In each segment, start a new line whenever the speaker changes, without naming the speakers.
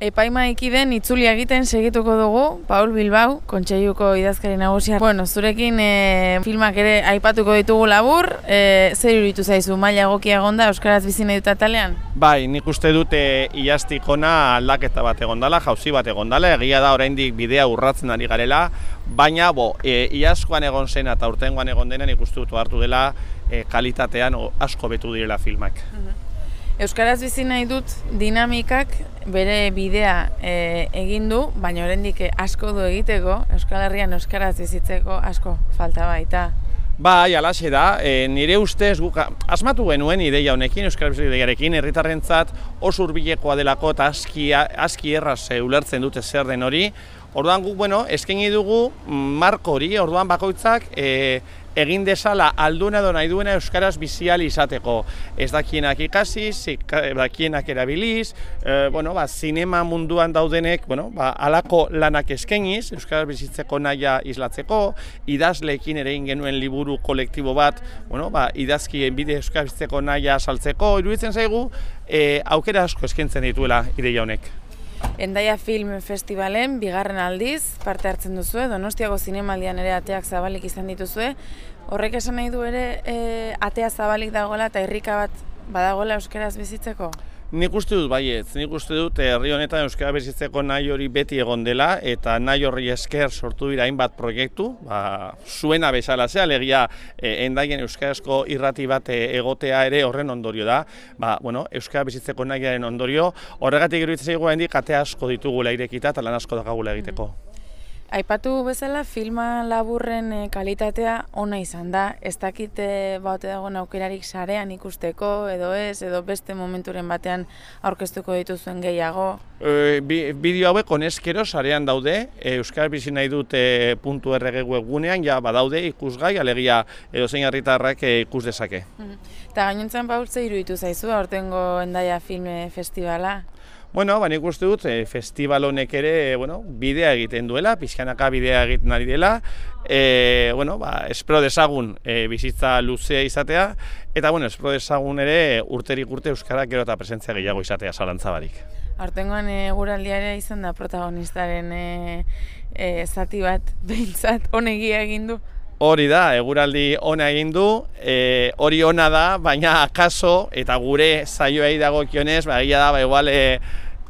Epaimaiki den itzuli egiten segituko dugu, Paul Bilbao, kontseiluko idazkari nagusia. Bueno, zurekin e, filmak ere aipatuko ditugu labur, e, zer iruditu zaizu, maila egokia egonda Euskaraz bizi nahi dut atalean?
Bai, nik uste dute iaztik ona aldaketa bat egondala, jauzi bat egondala, egia da oraindik bidea urratzen ari garela, baina bo, e, iazkoan egon zen eta urtengoan egon dena nik uste dut hartu dela e, kalitatean asko betu direla filmak.
Mhm. Euskaraz bizi nahi dut dinamikak bere bidea e, egin du, baina oraindik asko du egiteko, Euskal Herrian Euskaraz bizitzeko asko falta baita.
Bai, alaxe da, e, nire ustez guk asmatu genuen ideia honekin, Euskal Herrian ideiarekin, herritarrentzat oso hurbilekoa delako eta aski, aski erraz ulertzen dute zer den hori. Orduan guk, bueno, eskaini dugu marko hori, orduan bakoitzak e, egin desala alduna edo nahi duena euskaraz bizial izateko. Ez dakienak ikasi, dakienak erabiliz, e, bueno, ba, zinema munduan daudenek, bueno, ba, alako lanak eskeniz, euskaraz bizitzeko naia islatzeko, idazleekin ere genuen liburu kolektibo bat, bueno, ba, idazkien bide euskaraz bizitzeko naia saltzeko, iruditzen zaigu, e, aukera asko eskentzen dituela ideia honek.
Endaia Film Festivalen bigarren aldiz parte hartzen duzu, Donostiako zinemaldian ere ateak zabalik izan dituzue. Horrek esan nahi du ere e, atea zabalik dagoela eta irrika bat badagoela euskaraz bizitzeko?
Nik uste dut baiet, nik uste dut herri honetan euskara bizitzeko nahi hori beti egon dela eta nahi horri esker sortu dira hainbat proiektu, ba, zuena bezala zea, legia e, endaien euskarazko irrati bat e, egotea ere horren ondorio da, ba, bueno, euskara bizitzeko nahiaren ondorio, horregatik iruditzen zaigu handik ate asko ditugula irekita eta lan asko dakagula egiteko.
Aipatu bezala filma laburren eh, kalitatea ona izan da. Ez dakite baute dagoen aukerarik sarean ikusteko edo ez, edo beste momenturen batean aurkeztuko dituzuen gehiago.
E, bideo hauek oneskero sarean daude, e, Euskal Bizi nahi dute puntu errege webunean, ja badaude ikusgai, alegia edo zein harritarrak e, ikus dezake.
Eta gainontzen bautze iruditu zaizu, aurtengo endaia film festivala?
Bueno, ba, nik uste dut, e, festival honek ere, bueno, bidea egiten duela, pixkanaka bidea egiten ari dela, e, bueno, ba, espero desagun e, bizitza luzea izatea, eta, bueno, espero desagun ere urterik urte Euskarak gero eta presentzia gehiago izatea zalantza barik.
Hortengoan e, guraldiare izan da protagonistaren e, e, zati bat behintzat honegia egin du?
Hori da, eguraldi ona egin du, e, hori ona da, baina akaso eta gure saioei dagokionez, ba egia da, ba igual e,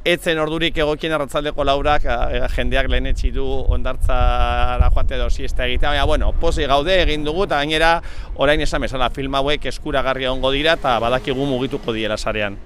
etzen ordurik egokien arratzaldeko laurak e, jendeak lehen du ondartzara joate edo siesta egitea, baina bueno, posi gaude egin dugu eta gainera orain esan bezala film hauek eskuragarria ongo dira eta badakigu mugituko diela sarean.